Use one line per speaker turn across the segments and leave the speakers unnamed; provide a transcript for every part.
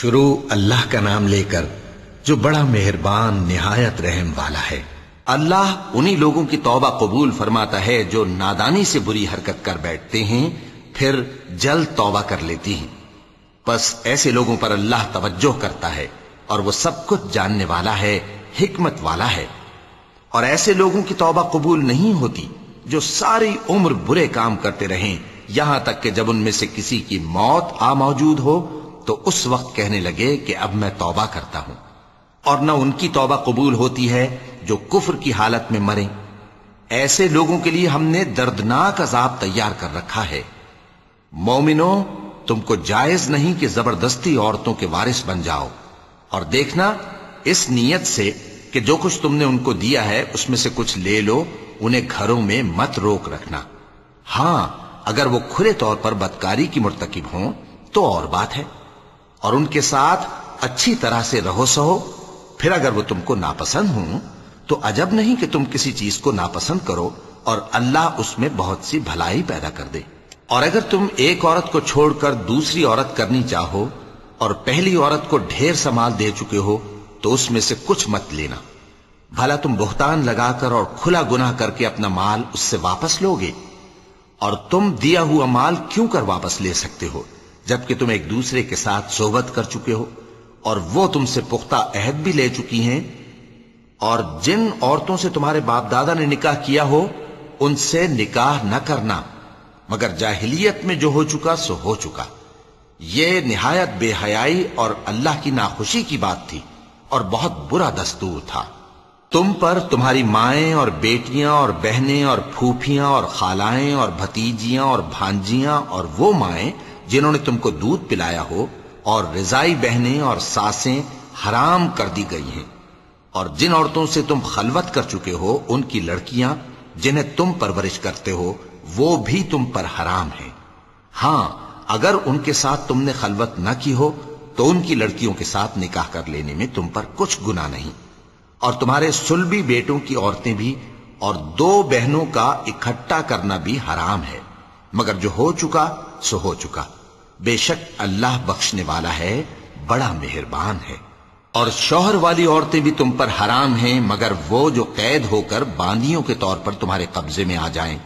शुरू अल्लाह का नाम लेकर जो बड़ा मेहरबान, निहायत रहम वाला है।
अल्लाह उन्हीं लोगों की तौबा कबूल फरमाता है जो नादानी से बुरी हरकत कर बैठते हैं, फिर जल्द तौबा कर लेती हैं। बस ऐसे लोगों पर अल्लाह तवज्जो करता है और वो सब कुछ जानने वाला है, हिकमत वाला है। और ऐसे लोगों की तौबा कबूल नहीं होती जो सारी उम्र बुरे काम करते रहें, यहाँ तक कि जब उनमें से किसी की मौत आ मौजूद हो तो उस वक्त कहने लगे कि अब मैं तौबा करता हूँ, और न उनकी तौबा कबूल होती है जो कुफर की हालत में मरे। ऐसे लोगों के लिए हमने दर्दनाक अजाब तैयार कर रखा है। मोमिनो, तुमको जायज़ नहीं कि ज़बरदस्ती औरतों के वारिस बन जाओ। और देखना, इस नीयत से कि जो कुछ तुमने उनको दिया है, उसमें से कुछ ले लो, उन्हें घरों में मत रोक रखना। हाँ, अगर वो खुले तौर पर बदकारी की मुर्तकिब हों तो और बात है। और उनके साथ अच्छी तरह से रहो सहो। फिर अगर वो तुमको नापसंद हो तो अजब नहीं कि तुम किसी चीज़ को नापसंद करो और अल्लाह उसमें बहुत सी भलाई पैदा कर दे। और अगर तुम एक औरत को छोड़कर दूसरी औरत करनी चाहो और पहली औरत को ढेर संभाल दे चुके हो तो उसमें से कुछ मत लेना। भला तुम बुहतान लगाकर और खुला गुनाह करके अपना माल उससे वापस लोगे? और तुम दिया हुआ माल क्यों कर वापस ले सकते हो? जबकि तुम एक दूसरे के साथ सोबत कर चुके हो, और वो तुमसे पुख्ता अहद भी ले चुकी हैं, और जिन औरतों से तुम्हारे बाप दादा ने निकाह किया हो, उनसे निकाह न करना, मगर जाहिलियत में जो हो चुका, सो हो चुका। ये निहायत बेहयाई और अल्लाह की नाखुशी की बात थी, और बहुत बुरा दस्तूर था। तुम पर तुम्हारी माएँ और बेटियाँ और बहनें और फूफियाँ और खालाएँ और भतीजियाँ और भांजियाँ और वो माएँ जिन्होंने तुमको दूध पिलाया हो और रिजाई बहनें और सासें हराम कर दी गई हैं। और जिन औरतों से तुम खलवत कर चुके हो, उनकी लड़कियाँ जिन्हें तुम परवरिश करते हो, वो भी तुम पर हराम है। हाँ, अगर उनके साथ तुमने खलवत न की हो तो उनकी लड़कियों के साथ निकाह कर लेने में तुम पर कुछ गुना नहीं। और तुम्हारे सुलभी बेटों की औरतें भी और दो बहनों का इकट्ठा करना भी हराम है। मगर जो हो चुका, सो हो चुका। बेशक अल्लाह बख्शने वाला है, बड़ा मेहरबान है और शोहर वाली औरतें भी तुम पर हराम हैं, मगर वो जो कैद होकर बांदियों के तौर पर तुम्हारे कब्जे में आ जाएँ।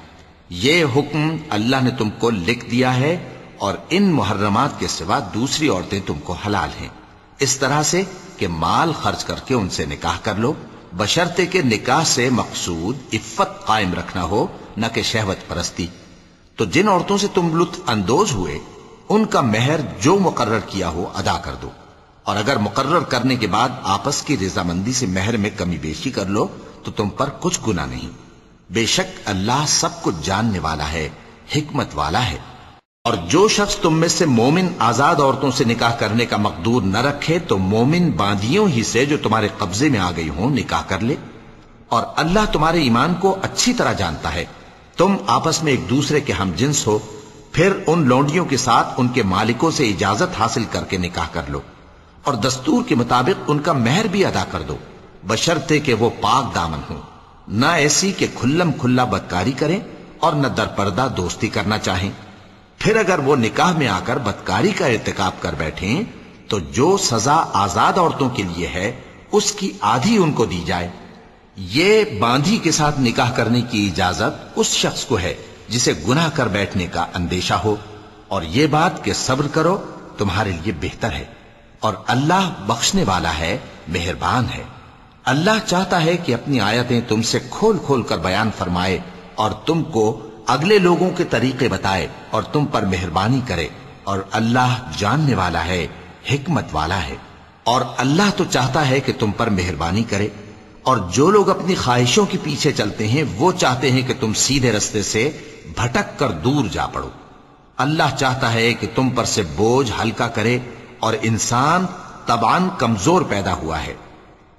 ये हुक्म अल्लाह ने तुमको लिख दिया है, और इन मुहर्रमात के सिवा दूसरी औरतें तुमको हलाल हैं इस तरह से कि माल खर्च करके उनसे निकाह कर लो, बशर्ते के निकाह से मकसूद इफ्फत कायम रखना हो, न कि शहवत परस्ती तो जिन औरतों से तुम लुत्फ अंदोज हुए उनका मेहर जो मुकर्र किया हो अदा कर दो। और अगर मुकर्र करने के बाद आपस की रजामंदी से मेहर में कमी बेशी कर लो तो तुम पर कुछ गुना नहीं। बेशक अल्लाह सब कुछ जानने वाला है, हिकमत वाला है। और जो शख्स तुम में से मोमिन आज़ाद औरतों से निकाह करने का मकदूर न रखे तो मोमिन बांदियों ही से जो तुम्हारे कब्जे में आ गई हो, निकाह कर ले। और अल्लाह तुम्हारे ईमान को अच्छी तरह जानता है। तुम आपस में एक दूसरे के हम जिन्स हो फिर उन लौंडियों के साथ उनके मालिकों से इजाज़त हासिल करके निकाह कर लो और दस्तूर के मुताबिक उनका मेहर भी अदा कर दो। बशर्ते कि वो पाक दामन हो। न ऐसी के खुल्लम खुल्ला बदकारी करें और न दरपर्दा दोस्ती करना चाहें। फिर अगर वो निकाह में आकर बदकारी का इरतकाब कर बैठे तो जो सजा आज़ाद औरतों के लिए है, उसकी आधी उनको दी जाए। ये बांधी के साथ निकाह करने की इजाज़त उस शख्स को है। जिसे गुनाह कर बैठने का अंदेशा हो और ये बात कि सब्र करो, तुम्हारे लिए बेहतर है। और अल्लाह बख्शने वाला है, मेहरबान है। अल्लाह चाहता है कि अपनी आयतें तुमसे खोल खोल कर बयान फरमाए और तुमको अगले लोगों के तरीके बताए और तुम पर मेहरबानी करे। और अल्लाह जानने वाला है, हिकमत वाला है। और अल्लाह तो चाहता है कि तुम पर मेहरबानी करे। और जो लोग अपनी ख्वाहिशों के पीछे चलते हैं, वो चाहते हैं कि तुम सीधे रस्ते से भटक कर दूर जा पड़ो। अल्लाह चाहता है कि तुम पर से बोझ हल्का करे और इंसान तबान कमज़ोर पैदा हुआ है।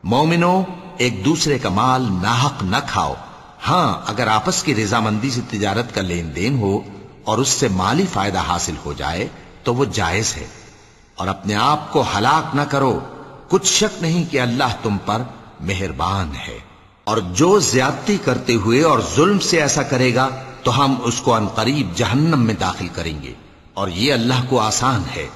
मोमिनो, एक दूसरे का माल नाहक न खाओ। हाँ, अगर आपस की रजामंदी से तिजारत का लेन देन हो और उससे माली फ़ायदा हासिल हो जाए तो वो जायज़ है। और अपने आप को हलाक न करो। कुछ शक नहीं कि अल्लाह तुम पर मेहरबान है। और जो ज्यादती करते हुए और जुल्म से ऐसा करेगा तो हम उसको अनकरीब जहन्नम में दाखिल करेंगे। और ये अल्लाह को आसान है।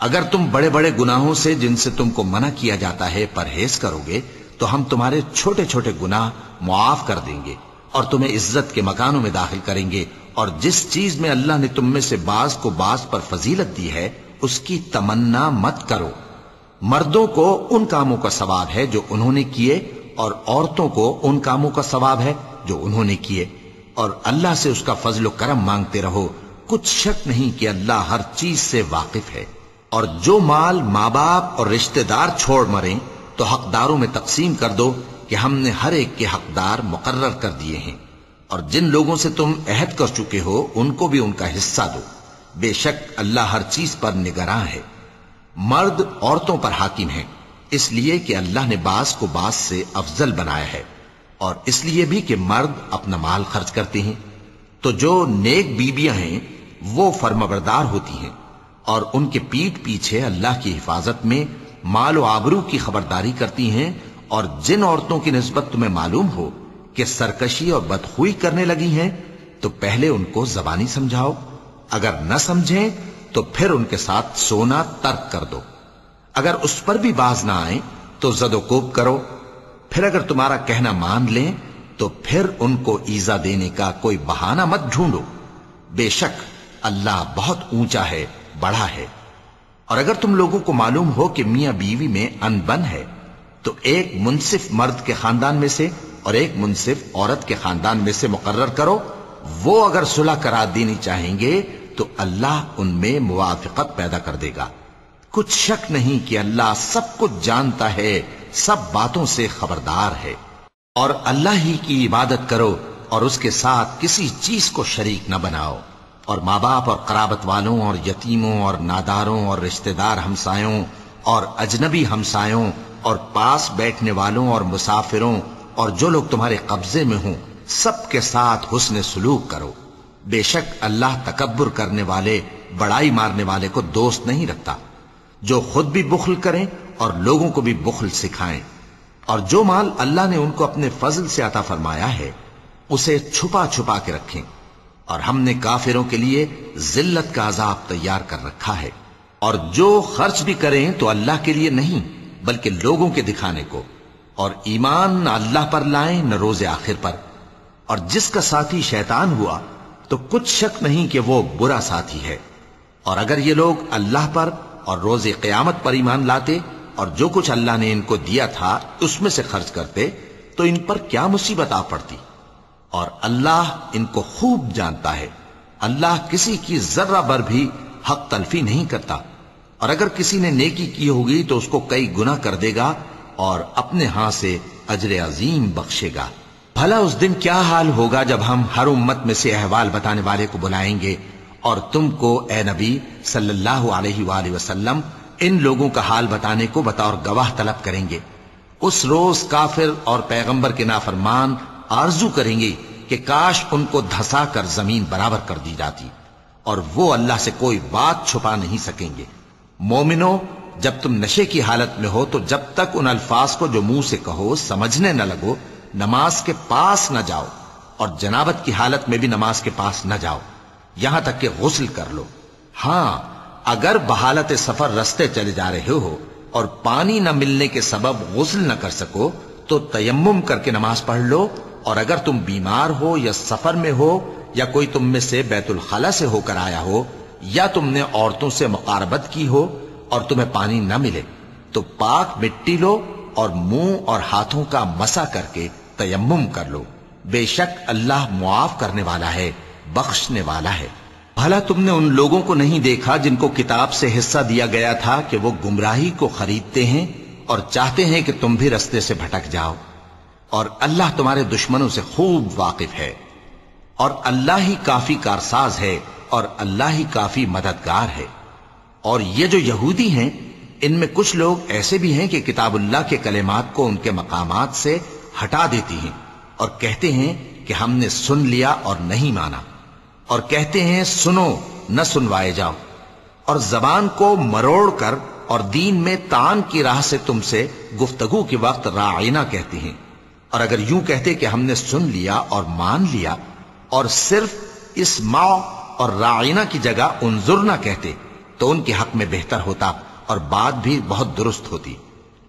अगर तुम बड़े बड़े गुनाहों से जिनसे तुमको मना किया जाता है परहेज करोगे तो हम तुम्हारे छोटे छोटे गुनाह मुआफ कर देंगे और तुम्हें इज़्ज़त के मकानों में दाखिल करेंगे। और जिस चीज़ में अल्लाह ने तुम में से बाज को बाज पर फजीलत दी है, उसकी तमन्ना मत करो। मर्दों को उन कामों का सवाब है जो उन्होंने किए और औरतों को उन कामों का सवाब है जो उन्होंने किए। और अल्लाह से उसका फजल करम मांगते रहो। कुछ शक नहीं कि अल्लाह हर चीज़ से वाकिफ है। और जो माल माँ बाप और रिश्तेदार छोड़ मरे तो हकदारों में तकसीम कर दो कि हमने हर एक के हकदार मुकर्र कर दिए हैं। और जिन लोगों से तुम अहद कर चुके हो, उनको भी उनका हिस्सा दो। बेशक अल्लाह हर चीज़ पर निगरान है। मर्द औरतों पर हाकिम है, इसलिए कि अल्लाह ने बास को बास से अफजल बनाया है। और इसलिए भी कि मर्द अपना माल खर्च करते हैं। तो जो नेक बीबियाँ हैं, वो फर्मबरदार होती हैं और उनके पीठ पीछे अल्लाह की हिफाजत में माल आबरू की खबरदारी करती हैं और जिन औरतों की नस्बत तुम्हें मालूम हो कि सरकशी और बदखुई करने लगी हैं तो पहले उनको जबानी समझाओ। अगर न समझें तो फिर उनके साथ सोना तर्क कर दो। अगर उस पर भी बाज ना आए तो जदोकोब करो। फिर अगर तुम्हारा कहना मान लें तो फिर उनको ईजा देने का कोई बहाना मत ढूंढो। बेशक अल्लाह बहुत ऊँचा है, बड़ा है। और अगर तुम लोगों को मालूम हो कि मियाँ बीवी में अनबन है तो एक मुनसिफ मर्द के खानदान में से और एक मुनसिफ औरत के खानदान में से मुकर्र करो। वो अगर सुलह करा देनी चाहेंगे तो अल्लाह उनमें मुआफिकत पैदा कर देगा। कुछ शक नहीं कि अल्लाह सब कुछ जानता है सब बातों से खबरदार है। और अल्लाह ही की इबादत करो और उसके साथ किसी चीज़ को शरीक न बनाओ। और माँ बाप और कराबत वालों और यतीमों और नादारों और रिश्तेदार हमसायों और अजनबी हमसायों और पास बैठने वालों और मुसाफिरों और जो लोग तुम्हारे कब्जे में हों, सबके साथ हुस्न सलूक करो। बेशक अल्लाह तकबर करने वाले, बड़ाई मारने वाले को दोस्त नहीं रखता। जो खुद भी बुखल करें और लोगों को भी बुखल सिखाएँ। और जो माल अल्लाह ने उनको अपने फजल से अता फरमाया है, उसे छुपा छुपा के रखें। और हमने काफिरों के लिए जिल्लत का अजाब तैयार कर रखा है। और जो खर्च भी करें तो अल्लाह के लिए नहीं, बल्कि लोगों के दिखाने को। और ईमान न अल्लाह पर लाएँ, न रोज़े आखिर पर। और जिसका साथी शैतान हुआ तो कुछ शक नहीं कि वो बुरा साथी है। और अगर ये लोग अल्लाह पर और रोज़े क्यामत पर ईमान लाते और जो कुछ अल्लाह ने इनको दिया था, उसमें से खर्च करते तो इन पर क्या मुसीबत आ पड़ती? और अल्लाह इनको खूब जानता है। अल्लाह किसी की जर्रा भर भी हक तलफी नहीं करता। और अगर किसी ने नेकी की होगी तो उसको कई गुना कर देगा और अपने हाथ से अजर अजीम बख्शेगा। भला उस दिन क्या हाल होगा जब हम हर उम्मत में से अहवाल बताने वाले को बुलाएँगे और तुमको, ए नबी, सल्लल्लाहु अलैहि वसल्लम, इन लोगों का हाल बताने को बतौर गवाह तलब करेंगे। उस रोज काफिर और पैगंबर के नाफरमान आरज़ू करेंगे कि काश उनको धसा कर ज़मीन बराबर कर दी जाती और वो अल्लाह से कोई बात छुपा नहीं सकेंगे। मोमिनो, जब तुम नशे की हालत में हो तो जब तक उन अल्फाज को जो मुँह से कहो, समझने न लगो, नमाज़ के पास न जाओ और जनाबत की हालत में भी नमाज़ के पास न जाओ। यहाँ तक कि गुस्ल कर लो। हाँ, अगर बहालत सफ़र रस्ते चले जा रहे हो और पानी न मिलने के सबब गुस्ल न कर सको तो तयम्मुम करके नमाज़ पढ़ लो। और अगर तुम बीमार हो या सफ़र में हो या कोई तुम में से बैतुल खला से होकर आया हो या तुमने औरतों से मुकारबत की हो और तुम्हें पानी न मिले तो पाक मिट्टी लो और मुँह और हाथों का मसा करके तयम्मुम कर लो। बेशक अल्लाह मुआफ करने वाला है। बख्शने वाला है। भला तुमने उन लोगों को नहीं देखा जिनको किताब से हिस्सा दिया गया था कि वो गुमराही को खरीदते हैं और चाहते हैं कि तुम भी रस्ते से भटक जाओ। और अल्लाह तुम्हारे दुश्मनों से खूब वाकिफ है। और अल्लाह ही काफ़ी कारसाज है और अल्लाह ही काफ़ी मददगार है। और ये जो यहूदी हैं, इनमें कुछ लोग ऐसे भी हैं कि किताबुल्लाह के कलेमात को उनके मकामात से हटा देती हैं और कहते हैं कि हमने सुन लिया और नहीं माना। और कहते हैं, सुनो, न सुनवाए जाओ। और जबान को मरोड़ कर और दीन में तान की राह से तुमसे गुफ्तगु के वक्त राइना कहते हैं। और अगर यूँ कहते कि हमने सुन लिया और मान लिया, और सिर्फ़ इस माओ और राइना की जगह उनजुर ना कहते तो उनके हक में बेहतर होता और बात भी बहुत दुरुस्त होती।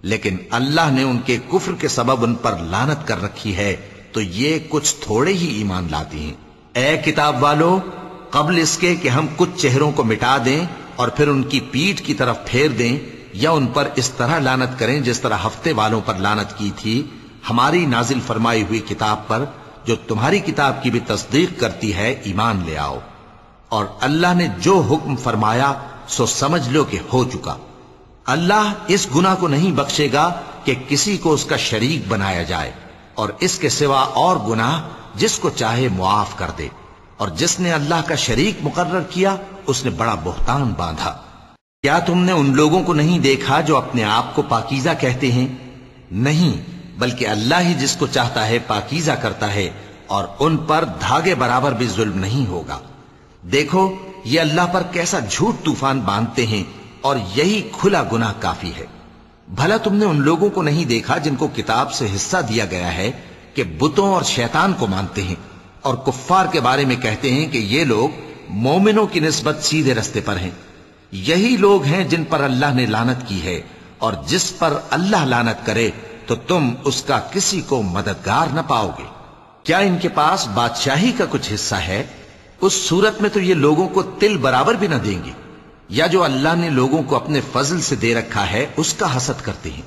लेकिन अल्लाह ने उनके कुफ्र के सबब उन पर लानत कर रखी है तो ये कुछ थोड़े ही ईमान लाती हैं। ए किताब वालों, कबल इसके कि हम कुछ चेहरों को मिटा दें और फिर उनकी पीठ की तरफ़ फेर दें या उन पर इस तरह लानत करें जिस तरह हफ़्ते वालों पर लानत की थी, हमारी नाजिल फरमाई हुई किताब पर, जो तुम्हारी किताब की भी तस्दीक करती है, ईमान ले आओ। और अल्लाह ने जो हुक्म फरमाया, सो समझ लो कि हो चुका। अल्लाह इस गुना को नहीं बख्शेगा कि किसी को उसका शरीक बनाया जाए, और इसके सिवा और गुनाह जिसको चाहे मुआफ कर दे। और जिसने अल्लाह का शरीक मुकर्र किया, उसने बड़ा बोहतान बांधा। क्या तुमने उन लोगों को नहीं देखा जो अपने आप को पाकीजा कहते हैं? नहीं, बल्कि अल्लाह ही जिसको चाहता है पाकीजा करता है, और उन पर धागे बराबर भी जुल्म नहीं होगा। देखो, ये अल्लाह पर कैसा झूठ तूफ़ान बांधते हैं, और यही खुला गुनाह काफ़ी है। भला तुमने उन लोगों को नहीं देखा जिनको किताब से हिस्सा दिया गया है कि बुतों और शैतान को मानते हैं और कुफ्फार के बारे में कहते हैं कि ये लोग मोमिनों की नस्बत सीधे रस्ते पर हैं। यही लोग हैं जिन पर अल्लाह ने लानत की है और जिस पर अल्लाह लानत करे तो तुम उसका किसी को मददगार न पाओगे। क्या इनके पास बादशाही का कुछ हिस्सा है? उस सूरत में तो ये लोगों को तिल बराबर भी न देंगे। या जो अल्लाह ने लोगों को अपने फजल से दे रखा है, उसका हसद करते हैं।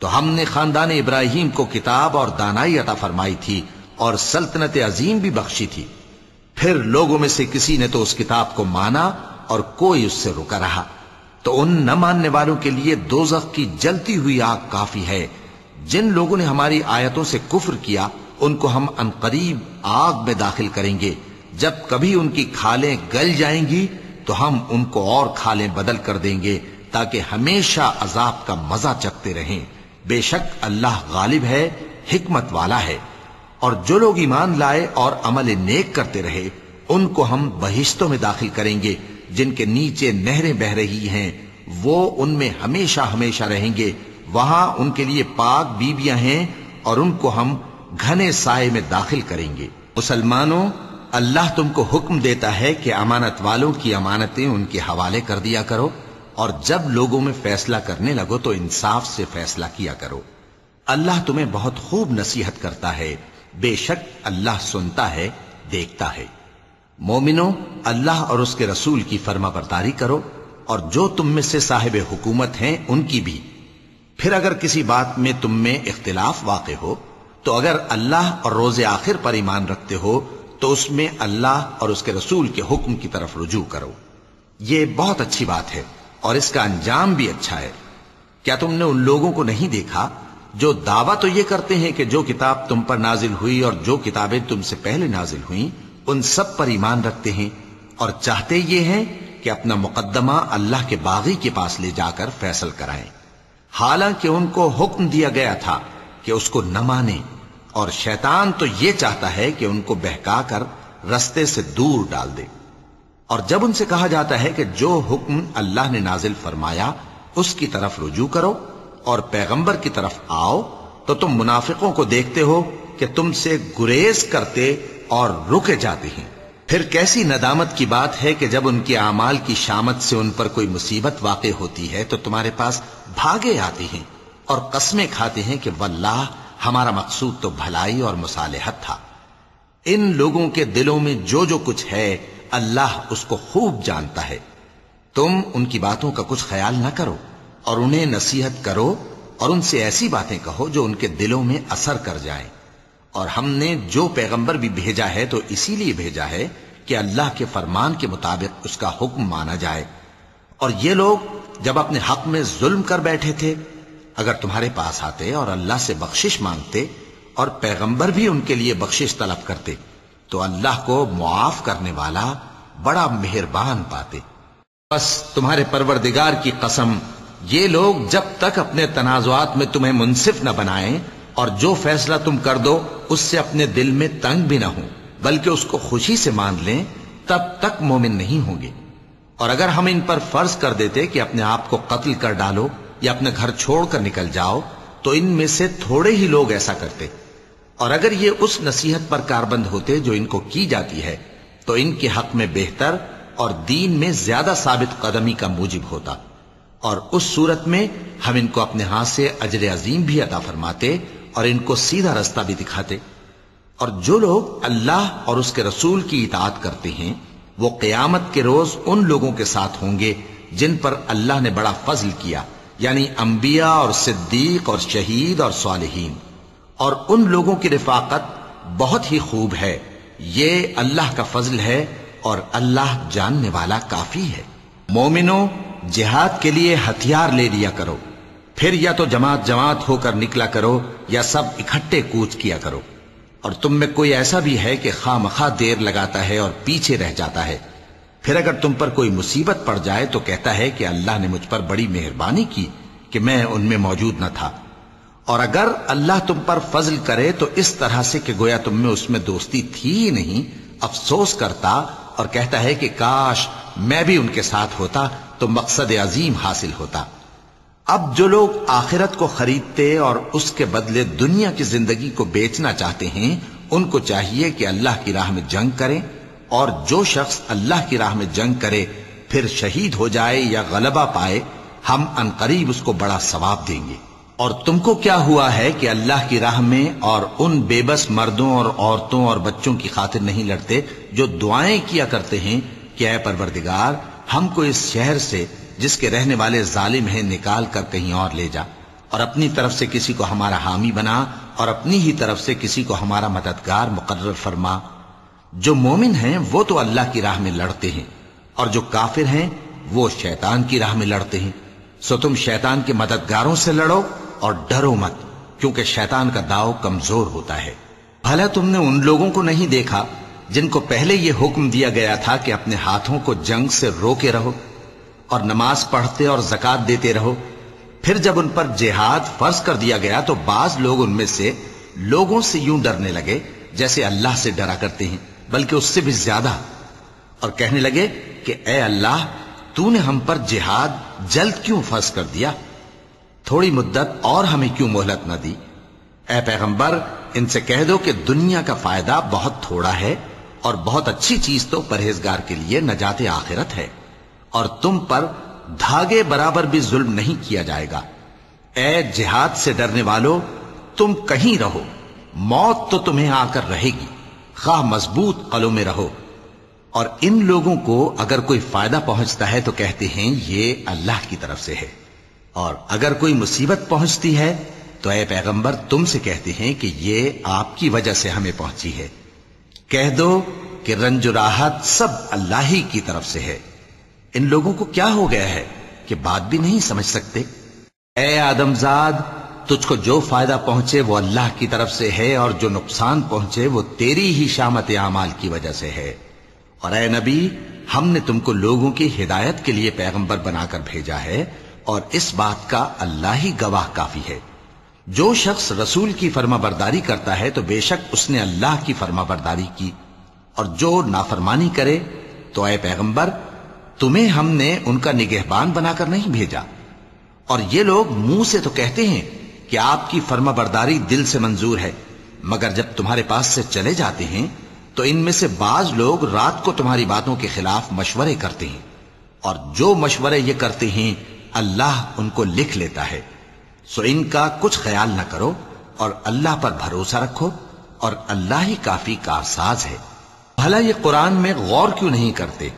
तो हमने खानदान इब्राहिम को किताब और दानाई अता फरमाई थी और सल्तनत अजीम भी बख्शी थी। फिर लोगों में से किसी ने तो उस किताब को माना और कोई उससे रुका रहा। तो उन न मानने वालों के लिए दोजख की जलती हुई आग काफ़ी है। जिन लोगों ने हमारी आयतों से कुफर किया, उनको हम अनकरीब आग में दाखिल करेंगे। जब कभी उनकी खालें गल जाएँगी तो हम उनको और खालें बदल कर देंगे, ताकि हमेशा अजाब का मज़ा चखते रहें। बेशक अल्लाह गालिब है, हिकमत वाला है। और जो लोग ईमान लाए और अमल नेक करते रहे, उनको हम बहिश्तों में दाखिल करेंगे, जिनके नीचे नहरें बह रही हैं, वो उनमें हमेशा हमेशा रहेंगे। वहाँ उनके लिए पाक बीबियाँ हैं और उनको हम घने साय में दाखिल करेंगे। मुसलमानों, अल्लाह तुमको हुक्म देता है कि अमानत वालों की अमानतें उनके हवाले कर दिया करो। और जब लोगों में फैसला करने लगो तो इंसाफ से फैसला किया करो। अल्लाह तुम्हें बहुत खूब नसीहत करता है। बेशक अल्लाह सुनता है, देखता है। मोमिनो, अल्लाह और उसके रसूल की फर्मा बरदारी करो और जो तुम में से साहिब हुकूमत हैं, उनकी भी। फिर अगर किसी बात में तुम में इख्तिलाफ वाक़ हो तो अगर अल्लाह और रोज़े आखिर पर ईमान रखते हो तो उसमें अल्लाह और उसके रसूल के हुक्म की तरफ़ रुजू करो। ये बहुत अच्छी बात है। और इसका अंजाम भी अच्छा है। क्या तुमने उन लोगों को नहीं देखा जो दावा तो ये करते हैं कि जो किताब तुम पर नाजिल हुई और जो किताबें तुमसे पहले नाजिल हुई, उन सब पर ईमान रखते हैं और चाहते ये हैं कि अपना मुकदमा अल्लाह के बागी के पास ले जाकर फैसल कराएँ। हालाँकि उनको हुक्म दिया गया था कि उसको न माने और शैतान तो ये चाहता है कि उनको बहका कर रस्ते से दूर डाल दे। और जब उनसे कहा जाता है कि जो हुक्म अल्लाह ने नाजिल फरमाया, उसकी तरफ़ रुजू करो और पैगंबर की तरफ़ आओ तो तुम मुनाफिकों को देखते हो कि तुमसे गुरेज करते और रुके जाते हैं। फिर कैसी नदामत की बात है कि जब उनके अमाल की शामत से उन पर कोई मुसीबत वाक़ होती है तो तुम्हारे पास भागे आते हैं और कस्में खाते हैं कि वल्लाह, हमारा मकसूद तो भलाई और मुसालहत था। इन लोगों के दिलों में जो जो कुछ है अल्लाह उसको खूब जानता है। तुम उनकी बातों का कुछ ख्याल ना करो और उन्हें नसीहत करो और उनसे ऐसी बातें कहो जो उनके दिलों में असर कर जाए। और हमने जो पैगंबर भी भेजा है तो इसीलिए भेजा है कि अल्लाह के फरमान के मुताबिक उसका हुक्म माना जाए। और ये लोग जब अपने हक में जुल्म कर बैठे थे, अगर तुम्हारे पास आते और अल्लाह से बख्शिश मांगते और पैगंबर भी उनके लिए बख्शिश तलब करते तो अल्लाह को मुआफ करने वाला बड़ा मेहरबान पाते। बस तुम्हारे परवरदिगार की कसम, ये लोग जब तक अपने तनाजुआत में तुम्हें मुनसिफ न बनाएँ और जो फैसला तुम कर दो, उससे अपने दिल में तंग भी ना हो, बल्कि उसको खुशी से मान लें, तब तक मोमिन नहीं होंगे। और अगर हम इन पर फ़र्ज़ कर देते कि अपने आप को कत्ल कर डालो या अपने घर छोड़कर निकल जाओ तो इनमें से थोड़े ही लोग ऐसा करते। और अगर ये उस नसीहत पर कारबंद होते जो इनको की जाती है तो इनके हक में बेहतर और दीन में ज़्यादा साबित कदमी का मूजिब होता। और उस सूरत में हम इनको अपने हाथ से अजर अजीम भी अदा फरमाते और इनको सीधा रास्ता भी दिखाते। और जो लोग अल्लाह और उसके रसूल की इतात करते हैं, वो कयामत के रोज उन लोगों के साथ होंगे जिन पर अल्लाह ने बड़ा फजल किया, यानी अंबिया और सिद्दीक और शहीद और सालहीन। और उन लोगों की रिफाकत बहुत ही खूब है। ये अल्लाह का फजल है और अल्लाह जानने वाला काफ़ी है। मोमिनो, जिहाद के लिए हथियार ले लिया करो। फिर या तो जमात जमात होकर निकला करो या सब इकट्ठे कूच किया करो। और तुम में कोई ऐसा भी है कि खामखा देर लगाता है और पीछे रह जाता है। फिर अगर तुम पर कोई मुसीबत पड़ जाए तो कहता है कि अल्लाह ने मुझ पर बड़ी मेहरबानी की कि मैं उनमें मौजूद न था। और अगर अल्लाह तुम पर फजल करे तो इस तरह से कि गोया तुम में उसमें दोस्ती थी ही नहीं, अफसोस करता और कहता है कि काश मैं भी उनके साथ होता तो मकसद अजीम हासिल होता। अब जो लोग आखिरत को खरीदते और उसके बदले दुनिया की ज़िंदगी को बेचना चाहते हैं, उनको चाहिए कि अल्लाह की राह में जंग करें और जो शख्स अल्लाह की राह में जंग करे, फिर शहीद हो जाए या गलबा पाए, हम अनकरीब उसको बड़ा सवाब देंगे। और तुमको क्या हुआ है कि अल्लाह की राह में और उन बेबस मर्दों और औरतों और बच्चों की खातिर नहीं लड़ते जो दुआएँ किया करते हैं कि अय परवरदिगार, हमको इस शहर से, जिसके रहने वाले जालिम हैं, निकाल कर कहीं और ले जा। और अपनी तरफ़ से किसी को हमारा हामी बना और अपनी ही तरफ़ से किसी को हमारा मददगार मुकर्र फरमा। जो मोमिन हैं, वो तो अल्लाह की राह में लड़ते हैं। और जो काफिर हैं, वो शैतान की राह में लड़ते हैं। सो तुम शैतान के मददगारों से लड़ो और डरो मत, क्योंकि शैतान का दाव कमज़ोर होता है। भला तुमने उन लोगों को नहीं देखा, जिनको पहले यह हुक्म दिया गया था कि अपने हाथों को जंग से रोके रहो, और नमाज़ पढ़ते और जक़ात देते रहो? फिर जब उन पर जिहाद फ़र्ज़ कर दिया गया तो बाज लोग उनमें से लोगों से यूँ डरने लगे, जैसे अल्लाह से डरा करते हैं, बल्कि उससे भी ज़्यादा। और कहने लगे कि, ए अल्लाह, तूने हम पर जिहाद जल्द क्यों फ़र्ज़ कर दिया? थोड़ी मुद्दत और हमें क्यों मोहलत न दी? ए पैगंबर, इनसे कह दो कि दुनिया का फ़ायदा बहुत थोड़ा है और बहुत अच्छी चीज़ तो परहेजगार के लिए नजात आखिरत है। और तुम पर धागे बराबर भी जुल्म नहीं किया जाएगा। ए जिहाद से डरने वालों, तुम कहीं रहो। मौत तो तुम्हें आकर रहेगी। खा मज़बूत कलों में रहो। और इन लोगों को अगर कोई फ़ायदा पहुँचता है तो कहते हैं, ये अल्लाह की तरफ़ से है। और अगर कोई मुसीबत पहुँचती है तो ए पैगंबर तुमसे कहते हैं कि ये आपकी वजह से हमें पहुँची है। कह दो कि रंज राहत सब अल्लाह ही की तरफ़ से है। इन लोगों को क्या हो गया है कि बात भी नहीं समझ सकते? ए आदमजाद, तुझको जो फ़ायदा पहुँचे वो अल्लाह की तरफ़ से है और जो नुकसान पहुँचे वो तेरी ही शामत आमाल की वजह से है। और ए नबी, हमने तुमको लोगों की हिदायत के लिए पैगंबर बनाकर भेजा है और इस बात का अल्लाह ही गवाह काफ़ी है। जो शख्स रसूल की फर्मा बरदारी करता है तो बेशक उसने अल्लाह की फर्मा बरदारी की। और जो नाफरमानी करे तो अय पैगंबर, तुम्हें हमने उनका निगहबान बनाकर नहीं भेजा। और ये लोग मुँह से तो कहते हैं कि आपकी फर्मा बरदारी दिल से मंजूर है, मगर जब तुम्हारे पास से चले जाते हैं तो इनमें से बाज लोग रात को तुम्हारी बातों के खिलाफ मशवरे करते हैं। और जो मशवरे ये करते हैं अल्लाह उनको लिख लेता है। सो इनका कुछ ख्याल न करो और अल्लाह पर भरोसा रखो और अल्लाह ही काफ़ी कारसाज है। भला ये कुरान में गौर क्यों नहीं करते?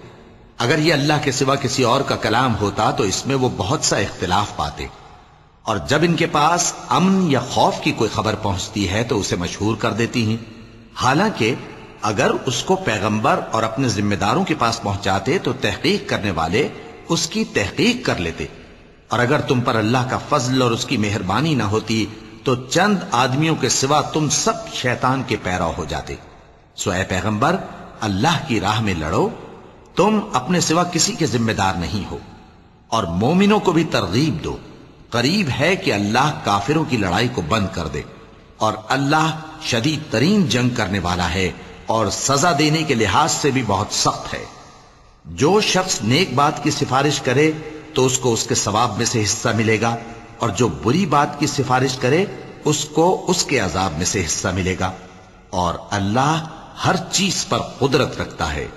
अगर ये अल्लाह के सिवा किसी और का कलाम होता तो इसमें वो बहुत सा इख्तिलाफ पाते। और जब इनके पास अमन या खौफ की कोई खबर पहुँचती है तो उसे मशहूर कर देती हैं। हालाँकि अगर उसको पैगंबर और अपने जिम्मेदारों के पास पहुंचाते तो तहकीक करने वाले उसकी तहकीक कर लेते। और अगर तुम पर अल्लाह का फजल और उसकी मेहरबानी ना होती तो चंद आदमियों के सिवा तुम सब शैतान के पैरा हो जाते। सो पैगंबर, अल्लाह की राह में लड़ो। तुम अपने सिवा किसी के जिम्मेदार नहीं हो। और मोमिनों को भी तरगीब दो। करीब है कि अल्लाह काफिरों की लड़ाई को बंद कर दे। और अल्लाह शदीद तरीन जंग करने वाला है और सजा देने के लिहाज से भी बहुत सख्त है। जो शख्स नेक बात की सिफारिश करे तो उसको उसके सवाब में से हिस्सा मिलेगा, और जो बुरी बात की सिफारिश करे, उसको उसके अजाब में से हिस्सा मिलेगा। और अल्लाह हर चीज़ पर कुदरत रखता है।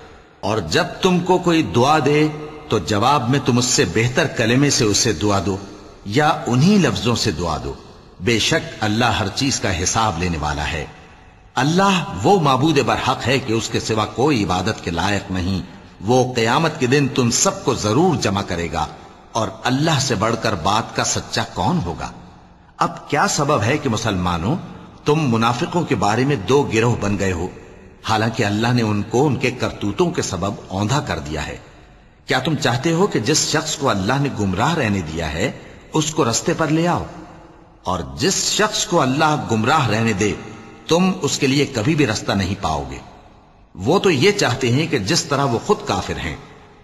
और जब तुमको कोई दुआ दे तो जवाब में तुम उससे बेहतर कलेमे से उसे दुआ दो, या उन्हीं लफ्जों से दुआ दो। बेशक अल्लाह हर चीज़ का हिसाब लेने वाला है। अल्लाह वो मबूद बर हक है कि उसके सिवा कोई इबादत के लायक नहीं। वो कयामत के दिन तुम सबको ज़रूर जमा करेगा। और अल्लाह से बढ़कर बात का सच्चा कौन होगा? अब क्या सबब है कि मुसलमानों, तुम मुनाफिकों के बारे में दो गिरोह बन गए हो? हालाँकि अल्लाह ने उनको उनके करतूतों के सबब औंधा कर दिया है। क्या तुम चाहते हो कि जिस शख्स को अल्लाह ने गुमराह रहने दिया है, उसको रस्ते पर ले आओ? और जिस शख्स को अल्लाह गुमराह रहने दे, तुम उसके लिए कभी भी रास्ता नहीं पाओगे। वो तो ये चाहते हैं कि जिस तरह वो खुद काफिर हैं,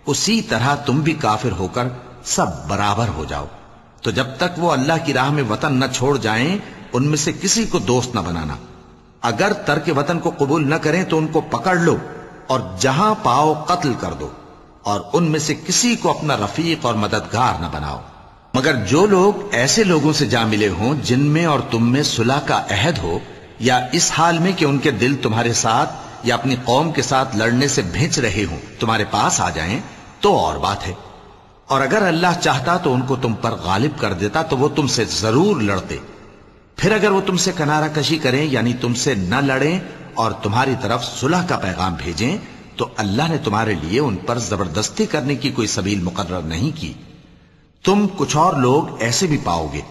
उसी तरह तुम भी काफिर होकर सब बराबर हो जाओ। तो जब तक वो अल्लाह की राह में वतन न छोड़ जाएँ, उनमें से किसी को दोस्त न बनाना। अगर तर्क वतन को कबूल न करें तो उनको पकड़ लो और जहाँ पाओ कत्ल कर दो और उनमें से किसी को अपना रफीक और मददगार न बनाओ। मगर जो लोग ऐसे लोगों से जा मिले हों जिनमें और तुम में सुलह का अहद हो या इस हाल में कि उनके दिल तुम्हारे साथ या अपनी कौम के साथ लड़ने से भिंच रहे हों तुम्हारे पास आ जाएँ तो और बात है। और अगर अल्लाह चाहता तो उनको तुम पर गालिब कर देता तो वो तुमसे ज़रूर लड़ते। फिर अगर वो तुमसे कनारा कशी करें, यानी तुमसे न लड़ें और तुम्हारी तरफ़ सुलह का पैगाम भेजें तो अल्लाह ने तुम्हारे लिए उन पर ज़बरदस्ती करने की कोई सबील मुकर्र नहीं की। तुम कुछ और लोग ऐसे भी पाओगे,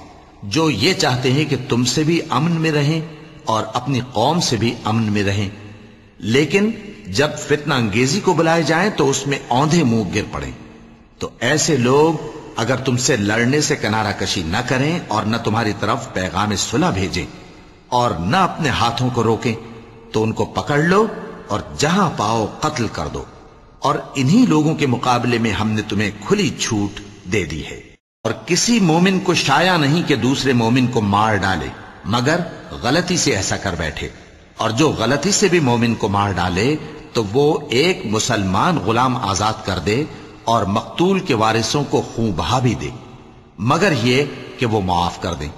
जो ये चाहते हैं कि तुमसे भी अमन में रहें और अपनी कौम से भी अमन में रहें। लेकिन जब फितना अंगेजी को बुलाए जाएँ तो उसमें औंधे मुँह गिर पड़े। तो ऐसे लोग अगर तुमसे लड़ने से किनारा कशी न करें और न तुम्हारी तरफ़ पैगाम सुलह भेजें और न अपने हाथों को रोकें तो उनको पकड़ लो और जहाँ पाओ कत्ल कर दो। और इन्हीं लोगों के मुकाबले में हमने तुम्हें खुली छूट दे दी है। और किसी मोमिन को शाया नहीं कि दूसरे मोमिन को मार डाले, मगर गलती से ऐसा कर बैठे। और जो गलती से भी मोमिन को मार डाले तो वो एक मुसलमान गुलाम आज़ाद कर दे और मकतूल के वारिसों को खूं बहा भी दे, मगर ये कि वो माफ़ कर दें।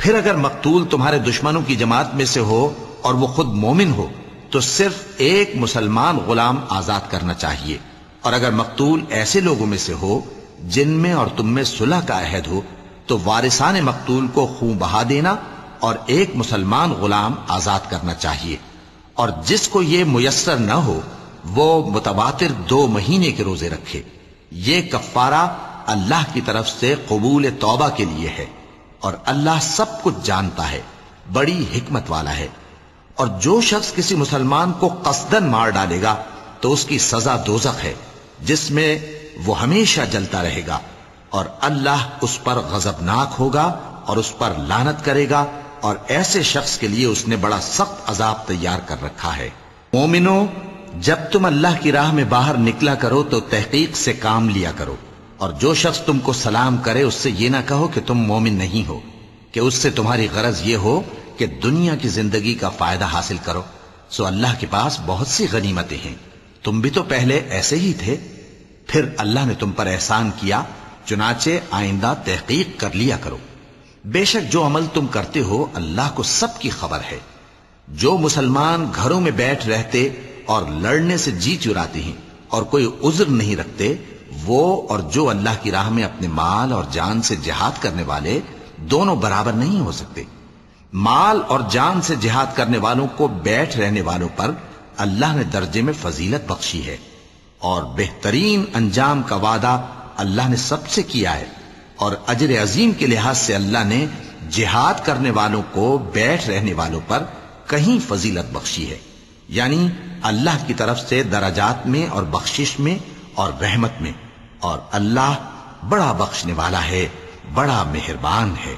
फिर अगर मकतूल तुम्हारे दुश्मनों की जमात में से हो और वो खुद मोमिन हो तो सिर्फ़ एक मुसलमान गुलाम आज़ाद करना चाहिए। और अगर मकतूल ऐसे लोगों में से हो, जिनमें और तुम में सुलह का अहद हो तो वारिसान मकतूल को खूं बहा देना और एक मुसलमान गुलाम आज़ाद करना चाहिए। और जिसको ये मुयसर न हो वो मुतवातिर दो महीने के रोज़े रखे। ये कफारा अल्लाह की तरफ़ से कबूल तौबा के लिए है और अल्लाह सब कुछ जानता है, बड़ी हिकमत वाला है। और जो शख्स किसी मुसलमान को कसदन मार डालेगा तो उसकी सजा दोजक है, जिसमें वो हमेशा जलता रहेगा और अल्लाह उस पर गजबनाक होगा और उस पर लानत करेगा और ऐसे शख्स के लिए उसने बड़ा सख्त अजाब तैयार कर रखा है। मोमिनो जब तुम अल्लाह की राह में बाहर निकला करो तो तहकीक से काम लिया करो। और जो शख्स तुमको सलाम करे, उससे ये ना कहो कि तुम मोमिन नहीं हो, कि उससे तुम्हारी गरज ये हो कि दुनिया की ज़िंदगी का फ़ायदा हासिल करो। सो अल्लाह के पास बहुत सी गनीमतें हैं। तुम भी तो पहले ऐसे ही थे। फिर अल्लाह ने तुम पर एहसान किया, चुनाचे आइंदा तहकीक कर लिया करो। बेशक जो अमल तुम करते हो, अल्लाह को सबकी खबर है। जो मुसलमान घरों में बैठ रहते और लड़ने से जी चुराते हैं और कोई उज्र नहीं रखते, वो और जो अल्लाह की राह में अपने माल और जान से जिहाद करने वाले दोनों बराबर नहीं हो सकते। माल और जान से जिहाद करने वालों को बैठ रहने वालों पर अल्लाह ने दर्जे में फजीलत बख्शी है और बेहतरीन अंजाम का वादा अल्लाह ने सबसे किया है और अजर अजीम के लिहाज से अल्लाह ने जिहाद करने वालों को बैठ रहने वालों पर कहीं फजीलत बख्शी है। यानी अल्लाह की तरफ़ से दराजात में और बख्शिश में और रहमत में। और अल्लाह बड़ा बख्शने वाला है, बड़ा मेहरबान है।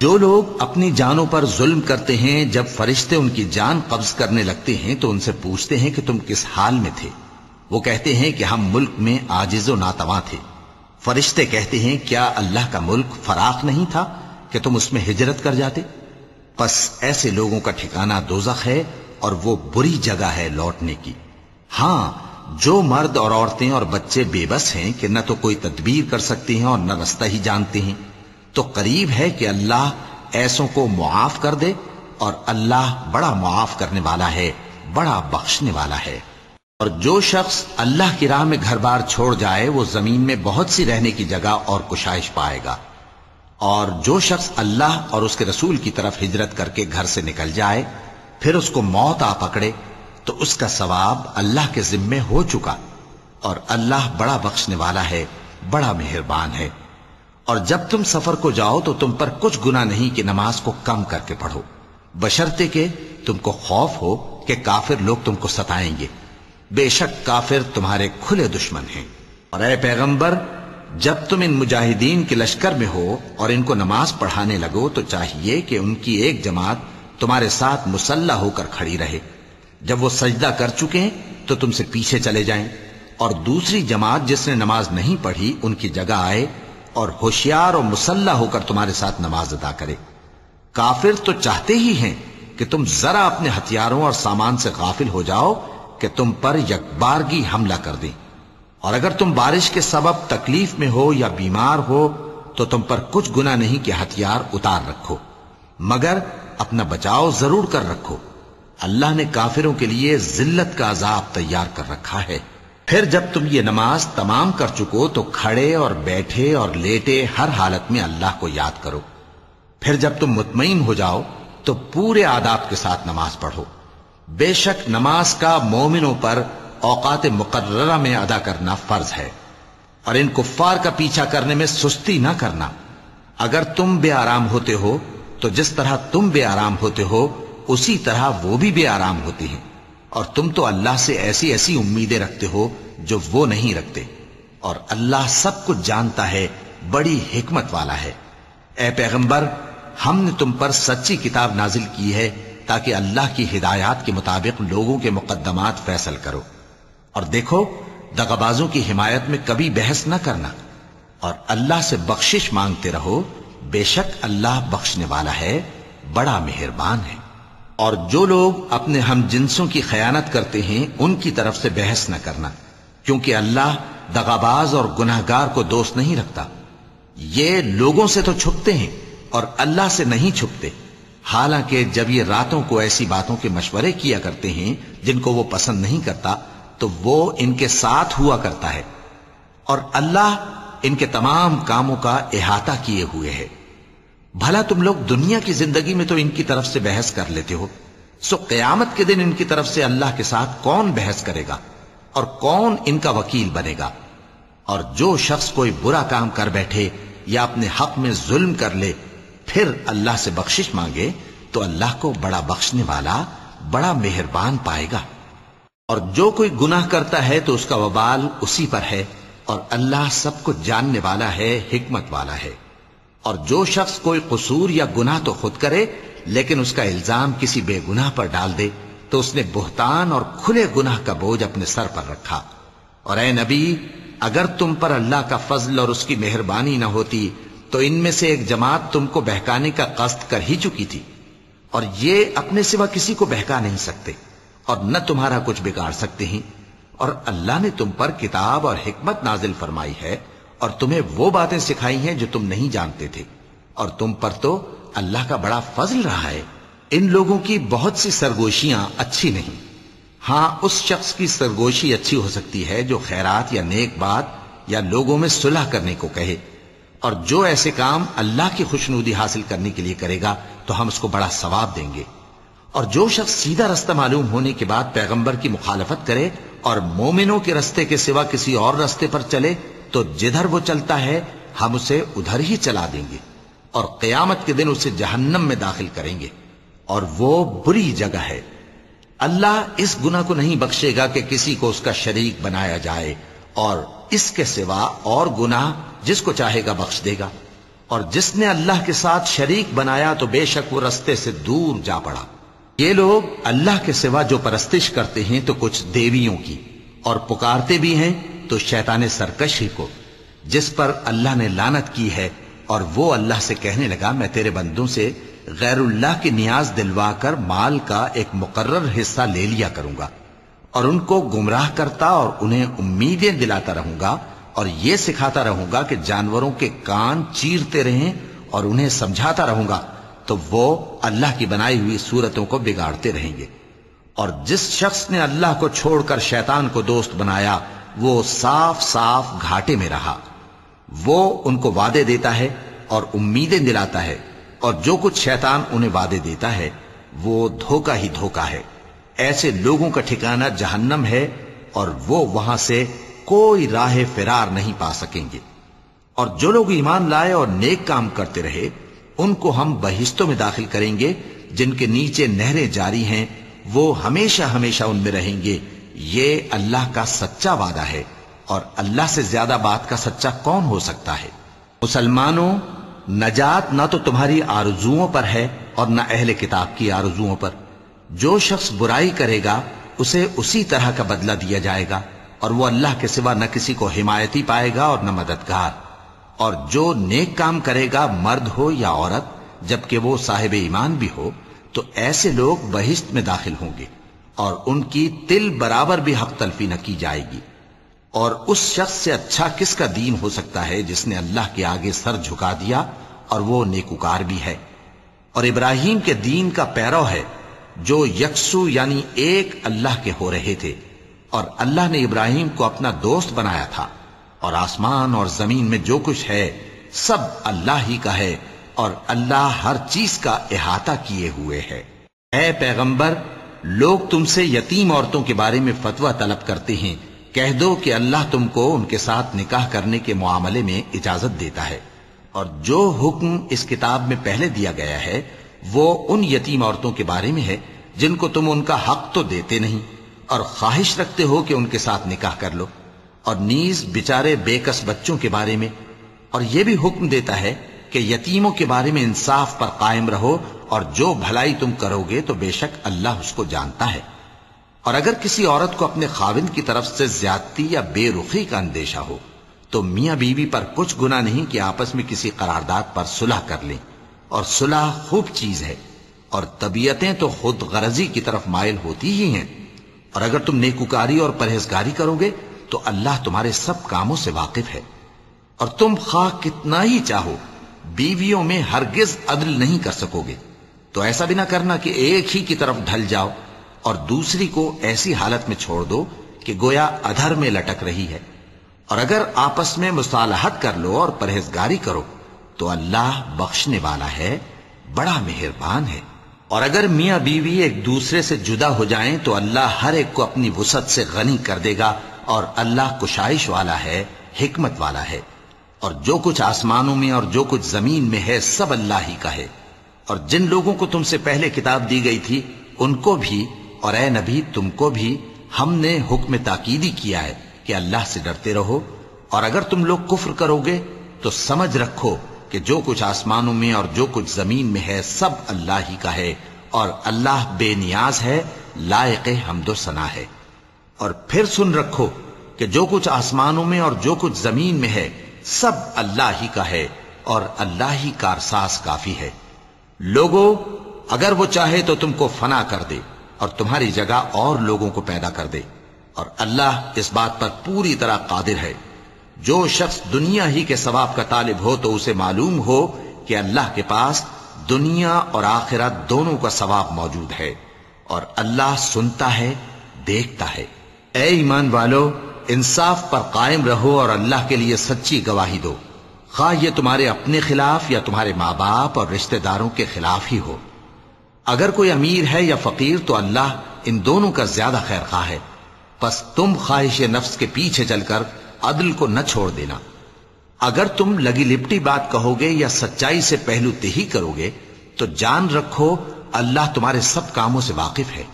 जो लोग अपनी जानों पर जुल्म करते हैं, जब फरिश्ते उनकी जान कब्ज करने लगते हैं तो उनसे पूछते हैं कि तुम किस हाल में थे। वो कहते हैं कि हम मुल्क में आजिजो नातवा थे। फरिश्ते कहते हैं, क्या अल्लाह का मुल्क फराख नहीं था कि तुम उसमें हिजरत कर जाते? बस ऐसे लोगों का ठिकाना दोजख है और वो बुरी जगह है लौटने की। हाँ, जो मर्द और औरतें और बच्चे बेबस हैं कि न तो कोई तदबीर कर सकते हैं और न रास्ता ही जानते हैं तो करीब है कि अल्लाह ऐसों को मुआफ कर दे और अल्लाह बड़ा मुआफ करने वाला है, बड़ा बख्शने वाला है। और जो शख्स अल्लाह की राह में घर बार छोड़ जाए, वो ज़मीन में बहुत सी रहने की जगह और कुशाइश पाएगा। और जो शख्स अल्लाह और उसके रसूल की तरफ़ हिजरत करके घर से निकल जाए फिर उसको मौत आ पकड़े तो उसका सवाब अल्लाह के जिम्मे हो चुका। और अल्लाह बड़ा बख्शने वाला है, बड़ा मेहरबान है। और जब तुम सफ़र को जाओ तो तुम पर कुछ गुना नहीं कि नमाज़ को कम करके पढ़ो। बशर्ते के तुमको खौफ हो कि काफिर लोग तुमको सताएँगे। बेशक काफिर तुम्हारे खुले दुश्मन हैं। और ए पैगंबर, जब तुम इन मुजाहिदीन के लश्कर में हो और इनको नमाज़ पढ़ाने लगो तो चाहिए कि उनकी एक जमात तुम्हारे साथ मुसल्ला होकर खड़ी रहे। जब वो सजदा कर चुके हैं तो तुमसे पीछे चले जाएँ और दूसरी जमात जिसने नमाज़ नहीं पढ़ी, उनकी जगह आए और होशियार और मुसल्ला होकर तुम्हारे साथ नमाज़ अदा करे। काफिर तो चाहते ही हैं कि तुम जरा अपने हथियारों और सामान से गाफिल हो जाओ कि तुम पर यकबारगी हमला कर दें। और अगर तुम बारिश के सबब तकलीफ़ में हो या बीमार हो तो तुम पर कुछ गुना नहीं कि हथियार उतार रखो। मगर अपना बचाव ज़रूर कर रखो। अल्लाह ने काफिरों के लिए जिल्लत का अजाब तैयार कर रखा है। फिर जब तुम ये नमाज़ तमाम कर चुको तो खड़े और बैठे और लेटे हर हालत में अल्लाह को याद करो। फिर जब तुम मुतमिन हो जाओ तो पूरे आदाब के साथ नमाज़ पढ़ो। बेशक नमाज़ का मोमिनों पर औकात मुकर्रा में अदा करना फ़र्ज़ है, और इन कुफ्फार का पीछा करने में सुस्ती ना करना। अगर तुम बे आराम होते हो तो जिस तरह तुम बे आराम होते हो, उसी तरह वो भी बे आराम होती हैं। और तुम तो अल्लाह से ऐसी ऐसी उम्मीदें रखते हो जो वो नहीं रखते। और अल्लाह सब कुछ जानता है, बड़ी हिकमत वाला है। ए पैगंबर, हमने तुम पर सच्ची किताब नाजिल की है, ताकि अल्लाह की हिदायत के मुताबिक लोगों के मुकदमात फैसल करो। और देखो, दगाबाजों की हिमायत में कभी बहस न करना। और अल्लाह से बख्शिश मांगते रहो बेशक अल्लाह बख्शने वाला है, बड़ा मेहरबान है। और जो लोग अपने हम जिनसों की खयानत करते हैं, उनकी तरफ़ से बहस न करना, क्योंकि अल्लाह दगाबाज और गुनाहगार को दोस्त नहीं रखता। ये लोगों से तो छुपते हैं, और अल्लाह से नहीं छुपते। हालाँकि जब ये रातों को ऐसी बातों के मशवरे किया करते हैं, जिनको वो पसंद नहीं करता तो वो इनके साथ हुआ करता है। और अल्लाह इनके तमाम कामों का अहाता किए हुए है। भला तुम लोग दुनिया की ज़िंदगी में तो इनकी तरफ़ से बहस कर लेते हो। सो कयामत के दिन इनकी तरफ़ से अल्लाह के साथ कौन बहस करेगा? और कौन इनका वकील बनेगा? और जो शख्स कोई बुरा काम कर बैठे या अपने हक में जुल्म कर ले, फिर अल्लाह से बख्शिश मांगे तो अल्लाह को बड़ा बख्शने वाला, बड़ा मेहरबान पाएगा। और जो कोई गुनाह करता है तो उसका वबाल उसी पर है। और अल्लाह सब कुछ जानने वाला है, हिकमत वाला है। और जो शख्स कोई कसूर या गुनाह तो खुद करे, लेकिन उसका इल्ज़ाम किसी बेगुनाह पर डाल दे तो उसने बुहतान और खुले गुनाह का बोझ अपने सर पर रखा। और ए नबी, अगर तुम पर अल्लाह का फजल और उसकी मेहरबानी न होती तो इनमें से एक जमात तुमको बहकाने का कष्ट कर ही चुकी थी। और ये अपने सिवा किसी को बहका नहीं सकते, और न तुम्हारा कुछ बिगाड़ सकते हैं। और अल्लाह ने तुम पर किताब और हिकमत नाजिल फरमाई है और तुम्हें वो बातें सिखाई हैं जो तुम नहीं जानते थे। और तुम पर तो अल्लाह का बड़ा फजल रहा है। इन लोगों की बहुत सी सरगोशियाँ अच्छी नहीं। हाँ, उस शख्स की सरगोशी अच्छी हो सकती है जो खैरात या नेक बात या लोगों में सुलह करने को कहे। और जो ऐसे काम अल्लाह की खुशनुदी हासिल करने के लिए करेगा तो हम उसको बड़ा सवाब देंगे। और जो शख्स सीधा रास्ता मालूम होने के बाद पैगंबर की मुखालफत करे और मोमिनों के रस्ते के सिवा किसी और रास्ते पर चले तो जिधर वो चलता है, हम उसे उधर ही चला देंगे और कयामत के दिन उसे जहन्नम में दाखिल करेंगे। और वो बुरी जगह है। अल्लाह इस गुना को नहीं बख्शेगा कि किसी को उसका शरीक बनाया जाए और इसके सिवा और गुनाह जिसको चाहेगा बख्श देगा। और जिसने अल्लाह के साथ शरीक बनाया तो बेशक वो रस्ते से दूर जा पड़ा। ये लोग अल्लाह के सिवा जो परस्तिश करते हैं तो कुछ देवियों की और पुकारते भी हैं तो शैतान सरकश ही को, जिस पर अल्लाह ने लानत की है, और वो अल्लाह से कहने लगा, मैं तेरे बंदों से गैरुल्लाह की नियाज दिलवाकर माल का एक मुकर्र हिस्सा ले लिया करूँगा, और उनको गुमराह करता और उन्हें उम्मीदें दिलाता रहूँगा, और ये सिखाता रहूँगा कि जानवरों के कान चीरते रहें और उन्हें समझाता रहूँगा तो वो अल्लाह की बनाई हुई सूरतों को बिगाड़ते रहेंगे। और जिस शख्स ने अल्लाह को छोड़कर शैतान को दोस्त बनाया वो साफ़ साफ़ घाटे में रहा। वो उनको वादे देता है और उम्मीदें दिलाता है और जो कुछ शैतान उन्हें वादे देता है, वो धोखा ही धोखा है। ऐसे लोगों का ठिकाना जहन्नम है और वो वहाँ से कोई राह फिरार नहीं पा सकेंगे। और जो लोग ईमान लाए और नेक काम करते रहे, उनको हम बहिश्तों में दाखिल करेंगे, जिनके नीचे नहरें जारी हैं, वो हमेशा हमेशा उनमें रहेंगे। ये अल्लाह का सच्चा वादा है और अल्लाह से ज़्यादा बात का सच्चा कौन हो सकता है? मुसलमानों, नजात ना तो तुम्हारी आरजुओं पर है और न अहले किताब की आरजुओं पर। जो शख्स बुराई करेगा, उसे उसी तरह का बदला दिया जाएगा और वो अल्लाह के सिवा न किसी को हिमायती पाएगा और न मददगार। और जो नेक काम करेगा, मर्द हो या औरत, जबकि वो साहिब ईमान भी हो तो ऐसे लोग बहिश्त में दाखिल होंगे। और उनकी तिल बराबर भी हक तलफी न की जाएगी। और उस शख्स से अच्छा किसका दीन हो सकता है जिसने अल्लाह के आगे सर झुका दिया और वो नेकुकार भी है? और इब्राहिम के दीन का पैरव है जो यकसु यानी एक अल्लाह के हो रहे थे। और अल्लाह ने इब्राहिम को अपना दोस्त बनाया था। और आसमान और ज़मीन में जो कुछ है, सब अल्लाह ही का है और अल्लाह हर चीज़ का अहाता किए हुए है। ऐ पैगंबर लोग तुमसे यतीम औरतों के बारे में फतवा तलब करते हैं। कह दो कि अल्लाह तुमको उनके साथ निकाह करने के मामले में इजाज़त देता है। और जो हुक्म इस किताब में पहले दिया गया है, वो उन यतीम औरतों के बारे में है, जिनको तुम उनका हक तो देते नहीं, और ख्वाहिश रखते हो कि उनके साथ निकाह कर लो। और नीज बेचारे बेकस बच्चों के बारे में, और यह भी हुक्म देता है कि यतीमों के बारे में इंसाफ पर कायम रहो और जो भलाई तुम करोगे तो बेशक अल्लाह उसको जानता है। और अगर किसी औरत को अपने खाविंद की तरफ़ से ज्यादती या बेरुखी का अंदेशा हो तो मियाँ बीवी पर कुछ गुना नहीं कि आपस में किसी करारदाद पर सुलह कर लें। और सुलह खूब चीज़ है, और तबीयतें तो खुद गरजी की तरफ़ मायल होती ही हैं। और अगर तुम नेकुकारी और परहेजगारी करोगे तो अल्लाह तुम्हारे सब कामों से वाकिफ है। और तुम खा कितना ही चाहो बीवियों में हरगिज अदल नहीं कर सकोगे। तो ऐसा भी ना करना कि एक ही की तरफ़ ढल जाओ और दूसरी को ऐसी हालत में छोड़ दो कि गोया अधर में लटक रही है। और अगर आपस में मुसालहत कर लो और परहेजगारी करो तो अल्लाह बख्शने वाला है, बड़ा मेहरबान है। और अगर मियाँ बीवी एक दूसरे से जुदा हो जाएँ तो अल्लाह हर एक को अपनी वसत से गनी कर देगा और अल्लाह कुशाइश वाला है, हिकमत वाला है। और जो कुछ आसमानों में और जो कुछ ज़मीन में है, सब अल्लाह ही का है। और जिन लोगों को तुमसे पहले किताब दी गई थी, उनको भी और ए नबी, तुमको भी हमने हुक्म ताकीदी किया है कि अल्लाह से डरते रहो। और अगर तुम लोग कुफ्र करोगे तो समझ रखो कि जो कुछ आसमानों में और जो कुछ ज़मीन में है, सब अल्लाह ही का है। और अल्लाह बेनियाज है, लायक हमदो सना है। और फिर सुन रखो कि जो कुछ आसमानों में और जो कुछ ज़मीन में है सब अल्लाह ही का है और अल्लाह ही कारसास काफ़ी है। लोगो, अगर वो चाहे तो तुमको फना कर दे और तुम्हारी जगह और लोगों को पैदा कर दे। और अल्लाह इस बात पर पूरी तरह कादिर है। जो शख्स दुनिया ही के सवाब का तालिब हो तो उसे मालूम हो कि अल्लाह के पास दुनिया और आखिरत दोनों का सवाब मौजूद है और अल्लाह सुनता है, देखता है। ए ईमान वालो इंसाफ पर कायम रहो और अल्लाह के लिए सच्ची गवाही दो। खा ये तुम्हारे अपने खिलाफ या तुम्हारे माँ बाप और रिश्तेदारों के खिलाफ ही हो। अगर कोई अमीर है या फकीर तो अल्लाह इन दोनों का ज़्यादा खैर खा है। बस तुम ख्वाहिश नफ्स के पीछे चलकर अदल को न छोड़ देना। अगर तुम लगी लिपटी बात कहोगे या सच्चाई से पहलू तेही करोगे तो जान रखो अल्लाह तुम्हारे सब कामों से वाकिफ है।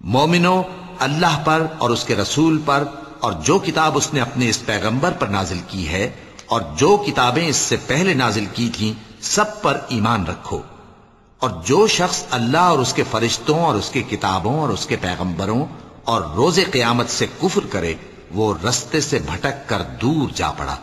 मोमिनो, अल्लाह पर और उसके रसूल पर और जो किताब उसने अपने इस पैगंबर पर नाजिल की है और जो किताबें इससे पहले नाजिल की थीं, सब पर ईमान रखो। और जो शख्स अल्लाह और उसके फरिश्तों और उसके किताबों और उसके पैगंबरों और रोज़े क्यामत से कुफर करे, वो रस्ते से भटक कर दूर जा पड़ा।